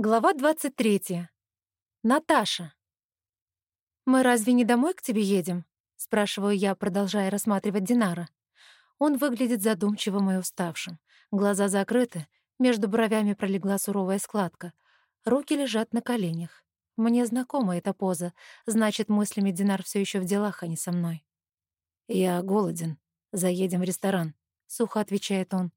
Глава 23. Наташа. «Мы разве не домой к тебе едем?» — спрашиваю я, продолжая рассматривать Динара. Он выглядит задумчивым и уставшим. Глаза закрыты, между бровями пролегла суровая складка. Руки лежат на коленях. Мне знакома эта поза, значит, мыслями Динар все еще в делах, а не со мной. «Я голоден. Заедем в ресторан», — сухо отвечает он.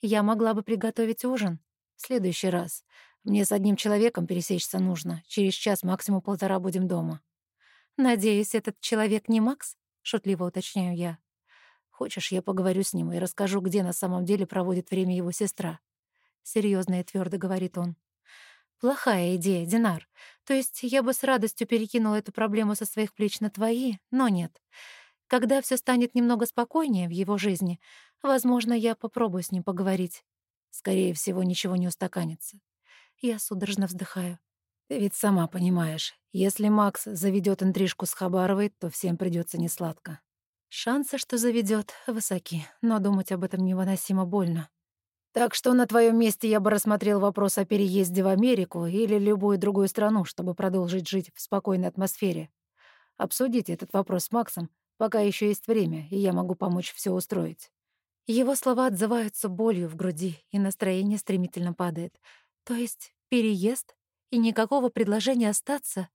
«Я могла бы приготовить ужин. В следующий раз. Мне с одним человеком пересечься нужно. Через час, максимум полтора будем дома. Надеюсь, этот человек не Макс? Шутливо уточняю я. Хочешь, я поговорю с ним и расскажу, где на самом деле проводит время его сестра? Серьезно и твердо говорит он. Плохая идея, Динар. То есть я бы с радостью перекинула эту проблему со своих плеч на твои, но нет. Когда все станет немного спокойнее в его жизни, возможно, я попробую с ним поговорить. Скорее всего, ничего не устаканится. Я судорожно вздыхаю. Ты ведь сама понимаешь, если Макс заведет интрижку с Хабаровой, то всем придется несладко. Шансы, что заведет, высоки, но думать об этом невыносимо больно. Так что на твоем месте я бы рассмотрел вопрос о переезде в Америку или любую другую страну, чтобы продолжить жить в спокойной атмосфере. Обсудите этот вопрос с Максом, пока еще есть время, и я могу помочь все устроить. Его слова отзываются болью в груди, и настроение стремительно падает — то есть переезд и никакого предложения остаться?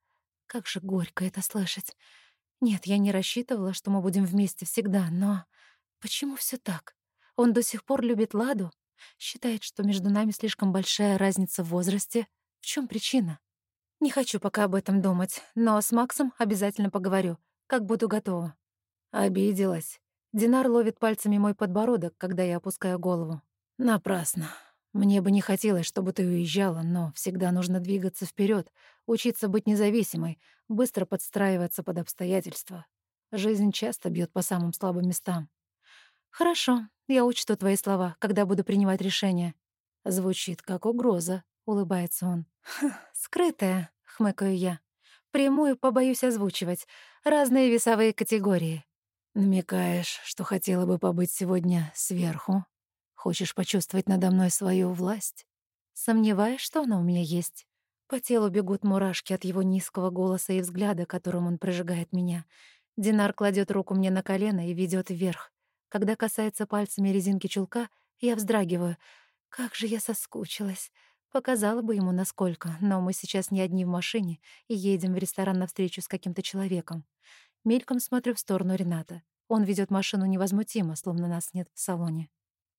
Как же горько это слышать. Нет, я не рассчитывала, что мы будем вместе всегда, но почему все так? Он до сих пор любит Ладу, считает, что между нами слишком большая разница в возрасте. В чем причина? Не хочу пока об этом думать, но с Максом обязательно поговорю, как буду готова. Обиделась. Динар ловит пальцами мой подбородок, когда я опускаю голову. Напрасно. Мне бы не хотелось, чтобы ты уезжала, но всегда нужно двигаться вперед, учиться быть независимой, быстро подстраиваться под обстоятельства. Жизнь часто бьет по самым слабым местам. Хорошо, я учту твои слова, когда буду принимать решение. Звучит как угроза, улыбается он. скрытая, хмыкаю я. Прямую побоюсь озвучивать. Разные весовые категории. Намекаешь, что хотела бы побыть сегодня сверху? Хочешь почувствовать надо мной свою власть? Сомневаюсь, что она у меня есть. По телу бегут мурашки от его низкого голоса и взгляда, которым он прожигает меня. Динар кладет руку мне на колено и ведет вверх. Когда касается пальцами резинки чулка, я вздрагиваю. Как же я соскучилась. Показала бы ему, насколько, но мы сейчас не одни в машине и едем в ресторан навстречу с каким-то человеком. Мельком смотрю в сторону Рената. Он ведет машину невозмутимо, словно нас нет в салоне.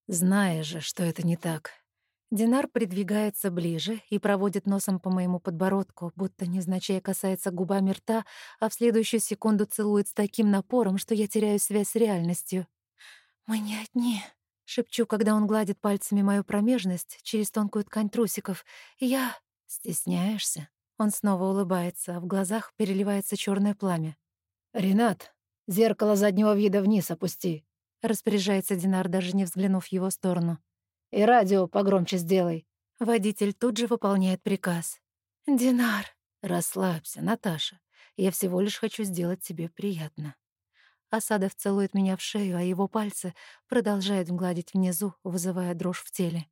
Зная же, что это не так. Динар придвигается ближе и проводит носом по моему подбородку, будто невзначай касается губами рта, а в следующую секунду целует с таким напором, что я теряю связь с реальностью. «Мы не одни», — шепчу, когда он гладит пальцами мою промежность через тонкую ткань трусиков. «Я...» «Стесняешься?» Он снова улыбается, а в глазах переливается черное пламя. «Ренат, зеркало заднего вида вниз опусти», Распоряжается Динар, даже не взглянув в его сторону. «И радио погромче сделай». Водитель тут же выполняет приказ. «Динар». «Расслабься, Наташа. Я всего лишь хочу сделать тебе приятно». Асадов целует меня в шею, а его пальцы продолжают гладить внизу, вызывая дрожь в теле.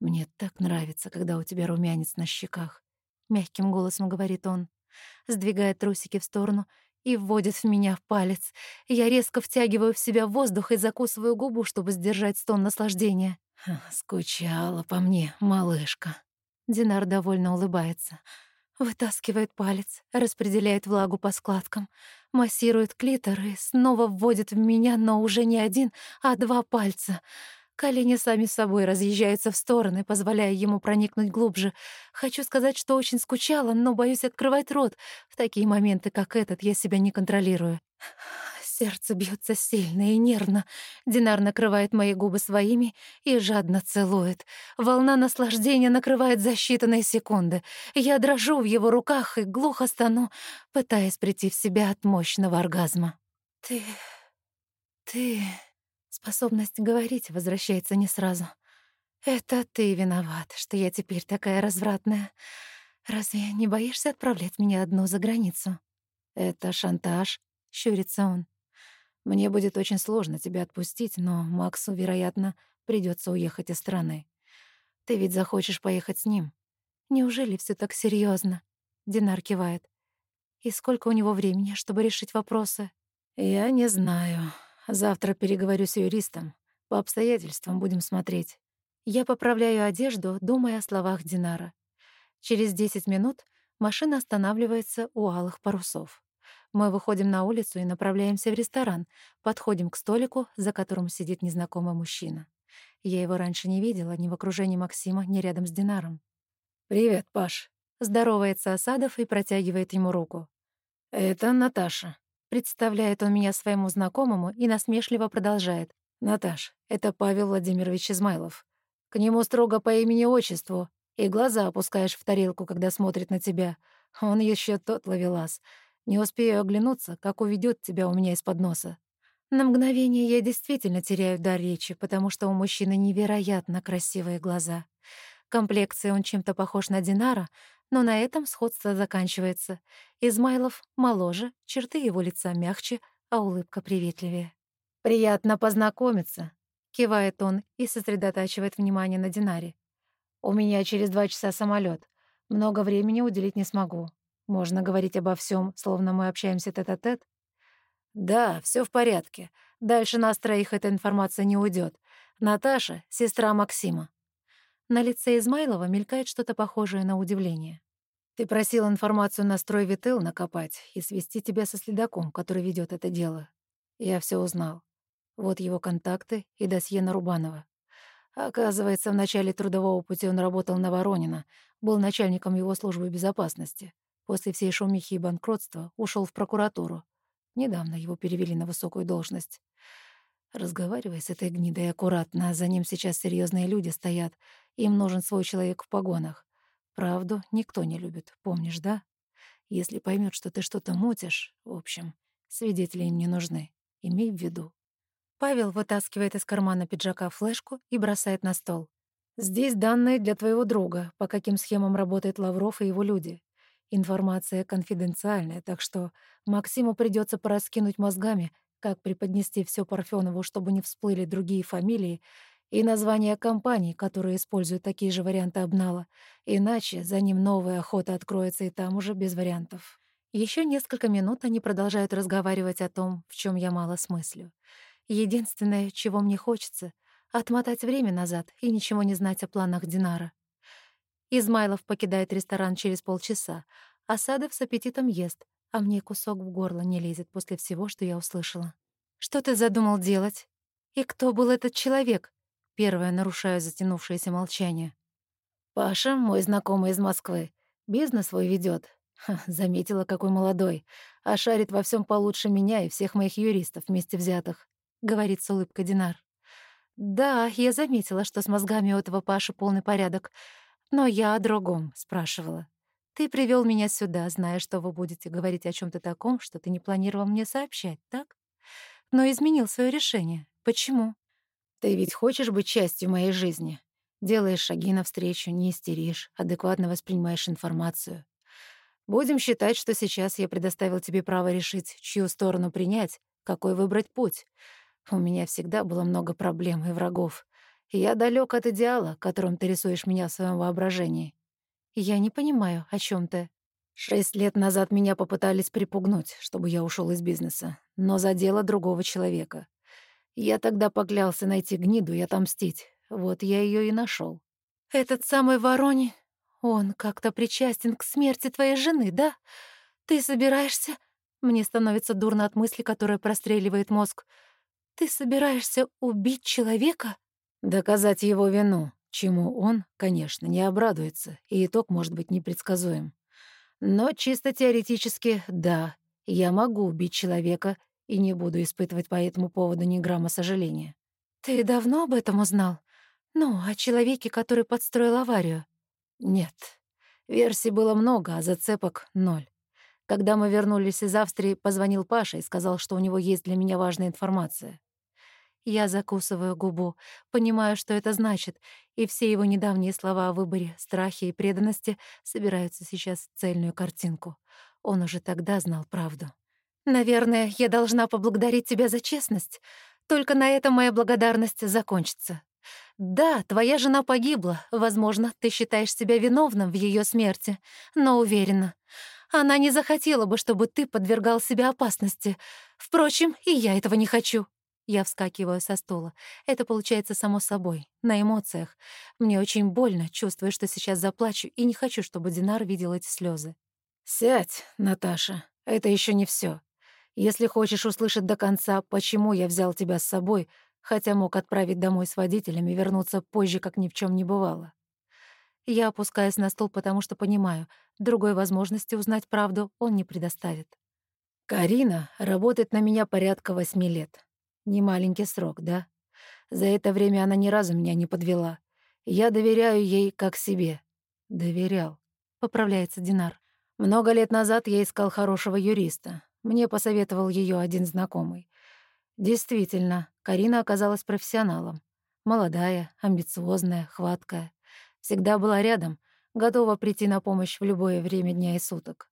«Мне так нравится, когда у тебя румянец на щеках», — мягким голосом говорит он. Сдвигает трусики в сторону и вводит в меня палец. Я резко втягиваю в себя воздух и закусываю губу, чтобы сдержать стон наслаждения. «Скучала по мне, малышка». Динар довольно улыбается. Вытаскивает палец, распределяет влагу по складкам, массирует клитор и снова вводит в меня, но уже не один, а два пальца — Колени сами собой разъезжаются в стороны, позволяя ему проникнуть глубже. Хочу сказать, что очень скучала, но боюсь открывать рот. В такие моменты, как этот, я себя не контролирую. Сердце бьется сильно и нервно. Динар накрывает мои губы своими и жадно целует. Волна наслаждения накрывает за считанные секунды. Я дрожу в его руках и глухо стану, пытаясь прийти в себя от мощного оргазма. «Ты... ты...» Способность говорить возвращается не сразу. Это ты виноват, что я теперь такая развратная. Разве не боишься отправлять меня одну за границу? Это шантаж, щурится он. Мне будет очень сложно тебя отпустить, но Максу, вероятно, придется уехать из страны. Ты ведь захочешь поехать с ним. Неужели все так серьезно? Динар кивает. И сколько у него времени, чтобы решить вопросы? Я не знаю. Завтра переговорю с юристом. По обстоятельствам будем смотреть. Я поправляю одежду, думая о словах Динара. Через 10 минут машина останавливается у алых парусов. Мы выходим на улицу и направляемся в ресторан, подходим к столику, за которым сидит незнакомый мужчина. Я его раньше не видела ни в окружении Максима, ни рядом с Динаром. «Привет, Паш», — здоровается Осадов и протягивает ему руку. «Это Наташа», — представляет он меня своему знакомому и насмешливо продолжает. «Наташ, это Павел Владимирович Измайлов. К нему строго по имени-отчеству, и глаза опускаешь в тарелку, когда смотрит на тебя. Он еще тот ловелас. Не успею оглянуться, как уведет тебя у меня из-под носа. На мгновение я действительно теряю дар речи, потому что у мужчины невероятно красивые глаза. Комплекцией он чем-то похож на Динара, но на этом сходство заканчивается. Измайлов моложе, черты его лица мягче, а улыбка приветливее. «Приятно познакомиться», — кивает он и сосредотачивает внимание на Динаре. «У меня через два часа самолет. Много времени уделить не смогу. Можно говорить обо всем, словно мы общаемся тет-а-тет? -тет? Да, все в порядке. Дальше нас троих эта информация не уйдет. Наташа — сестра Максима. На лице Измайлова мелькает что-то похожее на удивление. Ты просил информацию на строй Витыл накопать и свести тебя со следаком, который ведет это дело. Я все узнал. Вот его контакты и досье на Рубанова. Оказывается, в начале трудового пути он работал на Воронина, был начальником его службы безопасности. После всей шумихи и банкротства ушел в прокуратуру. Недавно его перевели на высокую должность. Разговаривай с этой гнидой аккуратно, за ним сейчас серьезные люди стоят. Им нужен свой человек в погонах. Правду никто не любит, помнишь, да? Если поймет, что ты что-то мутишь, в общем, свидетели им не нужны. Имей в виду. Павел вытаскивает из кармана пиджака флешку и бросает на стол. «Здесь данные для твоего друга, по каким схемам работает Лавров и его люди. Информация конфиденциальная, так что Максиму придется пораскинуть мозгами, как преподнести все Парфёнову, чтобы не всплыли другие фамилии и названия компаний, которые используют такие же варианты обнала. Иначе за ним новая охота откроется и там уже без вариантов. Еще несколько минут они продолжают разговаривать о том, в чем я мало смыслю. Единственное, чего мне хочется — отмотать время назад и ничего не знать о планах Динара. Измайлов покидает ресторан через полчаса, а Садов с аппетитом ест, а мне кусок в горло не лезет после всего, что я услышала. «Что ты задумал делать? И кто был этот человек?» Первая нарушаю затянувшееся молчание. «Паша, мой знакомый из Москвы, бизнес свой ведет. Заметила, какой молодой, а шарит во всем получше меня и всех моих юристов вместе взятых», — говорит с улыбкой Динар. «Да, я заметила, что с мозгами у этого Паши полный порядок. Но я о другом спрашивала. Ты привел меня сюда, зная, что вы будете говорить о чем то таком, что ты не планировал мне сообщать, так? Но изменил свое решение. Почему? Ты ведь хочешь быть частью моей жизни. Делаешь шаги навстречу, не истеришь, адекватно воспринимаешь информацию. Будем считать, что сейчас я предоставил тебе право решить, чью сторону принять, какой выбрать путь. У меня всегда было много проблем и врагов. Я далек от идеала, которым ты рисуешь меня в своем воображении. Я не понимаю, о чем ты. Шесть лет назад меня попытались припугнуть, чтобы я ушел из бизнеса, но за дело другого человека. Я тогда поклялся найти гниду и отомстить. Вот я ее и нашел. Этот самый Ворони, он как-то причастен к смерти твоей жены, да? Ты собираешься... Мне становится дурно от мысли, которая простреливает мозг. Ты собираешься убить человека? Доказать его вину, чему он, конечно, не обрадуется, и итог может быть непредсказуем. Но чисто теоретически, да, я могу убить человека и не буду испытывать по этому поводу ни грамма сожаления. Ты давно об этом узнал? Ну, о человеке, который подстроил аварию? Нет. Версий было много, а зацепок — ноль. Когда мы вернулись из Австрии, позвонил Паша и сказал, что у него есть для меня важная информация. Я закусываю губу, понимаю, что это значит, и все его недавние слова о выборе, страхе и преданности собираются сейчас в цельную картинку. Он уже тогда знал правду. «Наверное, я должна поблагодарить тебя за честность. Только на этом моя благодарность закончится. Да, твоя жена погибла. Возможно, ты считаешь себя виновным в ее смерти, но уверена, она не захотела бы, чтобы ты подвергал себя опасности. Впрочем, и я этого не хочу. Я вскакиваю со стула. Это получается само собой, на эмоциях. Мне очень больно, чувствую, что сейчас заплачу, и не хочу, чтобы Динар видел эти слезы. «Сядь, Наташа, это еще не все. Если хочешь услышать до конца, почему я взял тебя с собой, хотя мог отправить домой с водителем и вернуться позже, как ни в чем не бывало. Я опускаюсь на стул, потому что понимаю, другой возможности узнать правду он не предоставит. Карина работает на меня порядка восьми лет. Не маленький срок, да? За это время она ни разу меня не подвела. Я доверяю ей как себе. Доверял. Поправляется Динар. Много лет назад я искал хорошего юриста. Мне посоветовал ее один знакомый. Действительно, Карина оказалась профессионалом. Молодая, амбициозная, хваткая. Всегда была рядом, готова прийти на помощь в любое время дня и суток.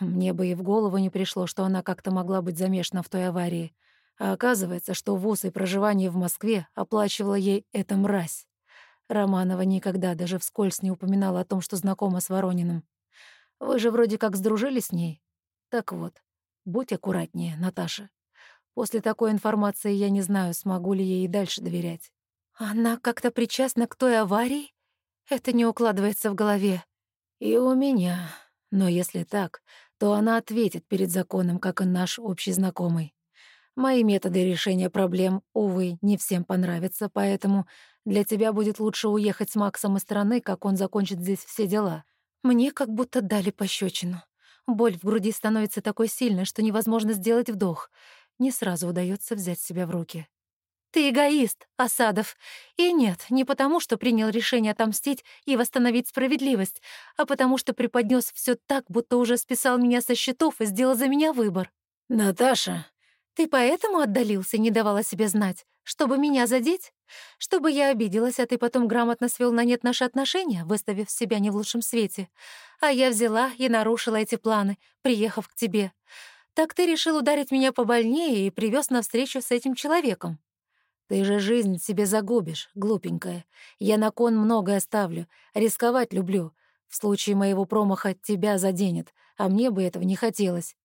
Мне бы и в голову не пришло, что она как-то могла быть замешана в той аварии. А оказывается, что вуз и проживание в Москве оплачивала ей эта мразь. Романова никогда даже вскользь не упоминала о том, что знакома с Ворониным. Вы же вроде как сдружились с ней. Так вот, будь аккуратнее, Наташа. После такой информации я не знаю, смогу ли ей и дальше доверять. Она как-то причастна к той аварии? Это не укладывается в голове. И у меня. Но если так, то она ответит перед законом, как и наш общий знакомый. Мои методы решения проблем, увы, не всем понравятся, поэтому для тебя будет лучше уехать с Максом из страны, как он закончит здесь все дела. Мне как будто дали пощечину. Боль в груди становится такой сильной, что невозможно сделать вдох не сразу удается взять себя в руки. «Ты эгоист, Осадов. И нет, не потому, что принял решение отомстить и восстановить справедливость, а потому что преподнес все так, будто уже списал меня со счетов и сделал за меня выбор». «Наташа...» «Ты поэтому отдалился не давала себе знать? Чтобы меня задеть? Чтобы я обиделась, а ты потом грамотно свел на нет наши отношения, выставив себя не в лучшем свете? А я взяла и нарушила эти планы, приехав к тебе. Так ты решил ударить меня побольнее и привез на встречу с этим человеком. Ты же жизнь себе загубишь, глупенькая. Я на кон многое ставлю, рисковать люблю. В случае моего промаха тебя заденет, а мне бы этого не хотелось.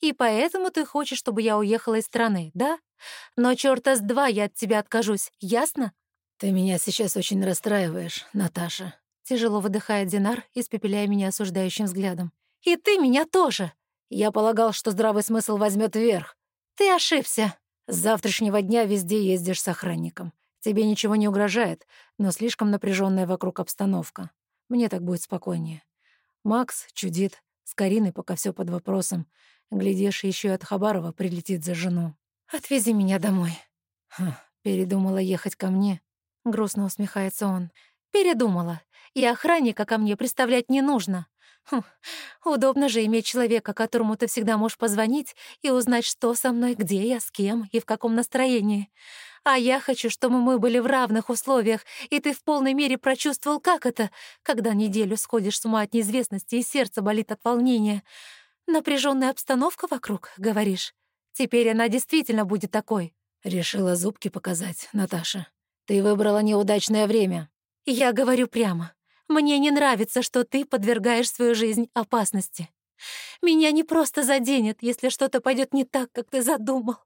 И поэтому ты хочешь, чтобы я уехала из страны, да? Но чёрта с два я от тебя откажусь, ясно? Ты меня сейчас очень расстраиваешь, Наташа. Тяжело выдыхает Динар, испепеляя меня осуждающим взглядом. И ты меня тоже. Я полагал, что здравый смысл возьмет верх. Ты ошибся. С завтрашнего дня везде ездишь с охранником. Тебе ничего не угрожает, но слишком напряженная вокруг обстановка. Мне так будет спокойнее. Макс чудит. С Кариной пока все под вопросом. Глядишь, еще и от Хабарова прилетит за жену. «Отвези меня домой». Хм, передумала ехать ко мне. Грустно усмехается он. «Передумала. И охранника ко мне представлять не нужно. Хм, удобно же иметь человека, которому ты всегда можешь позвонить и узнать, что со мной, где я, с кем и в каком настроении. А я хочу, чтобы мы были в равных условиях, и ты в полной мере прочувствовал, как это, когда неделю сходишь с ума от неизвестности и сердце болит от волнения. Напряженная обстановка вокруг, говоришь? Теперь она действительно будет такой. Решила зубки показать, Наташа. Ты выбрала неудачное время. Я говорю прямо. Мне не нравится, что ты подвергаешь свою жизнь опасности. Меня не просто заденет, если что-то пойдет не так, как ты задумал.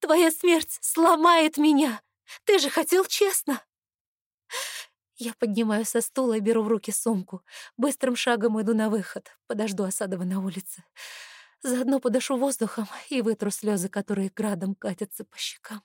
Твоя смерть сломает меня. Ты же хотел честно. Я поднимаю со стула и беру в руки сумку. Быстрым шагом иду на выход. Подожду Осадова на улице. Заодно подышу воздухом и вытру слезы, которые градом катятся по щекам.